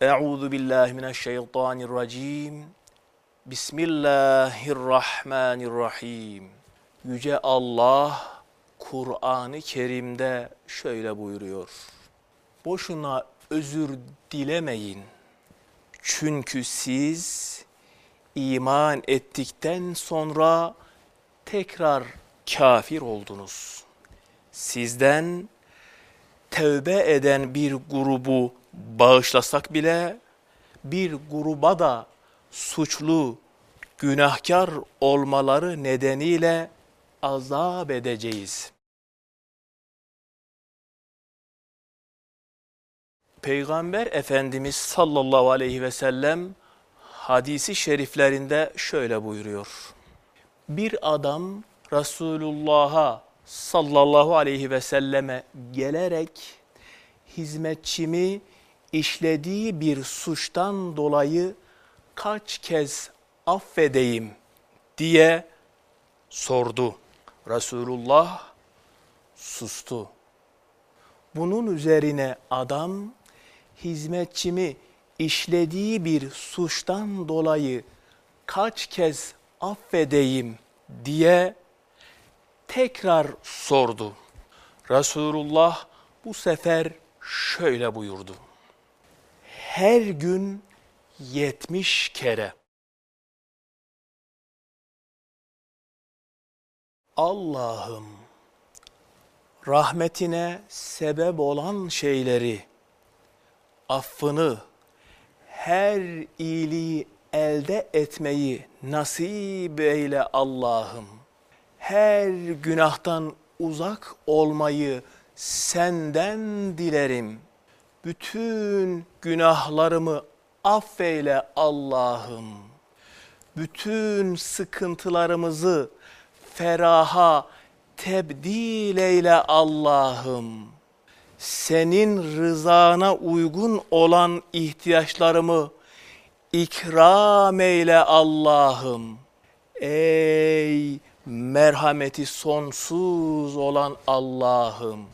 Euzu billahi mineşşeytanirracim. Bismillahirrahmanirrahim. Yüce Allah Kur'an-ı Kerim'de şöyle buyuruyor. Boşuna özür dilemeyin. Çünkü siz iman ettikten sonra tekrar kafir oldunuz. Sizden tevbe eden bir grubu bağışlasak bile bir gruba da suçlu, günahkar olmaları nedeniyle azap edeceğiz. Peygamber Efendimiz sallallahu aleyhi ve sellem hadisi şeriflerinde şöyle buyuruyor. Bir adam Resulullah'a sallallahu aleyhi ve selleme gelerek hizmetçimi işlediği bir suçtan dolayı kaç kez affedeyim diye sordu. Resulullah sustu. Bunun üzerine adam hizmetçimi işlediği bir suçtan dolayı kaç kez affedeyim diye tekrar sordu. Resulullah bu sefer şöyle buyurdu. Her gün yetmiş kere. Allah'ım rahmetine sebep olan şeyleri, affını, her iyiliği elde etmeyi nasip eyle Allah'ım. Her günahtan uzak olmayı senden dilerim. Bütün günahlarımı affeyle Allah'ım. Bütün sıkıntılarımızı feraha tebdil eyle Allah'ım. Senin rızana uygun olan ihtiyaçlarımı ikram eyle Allah'ım. Ey merhameti sonsuz olan Allah'ım.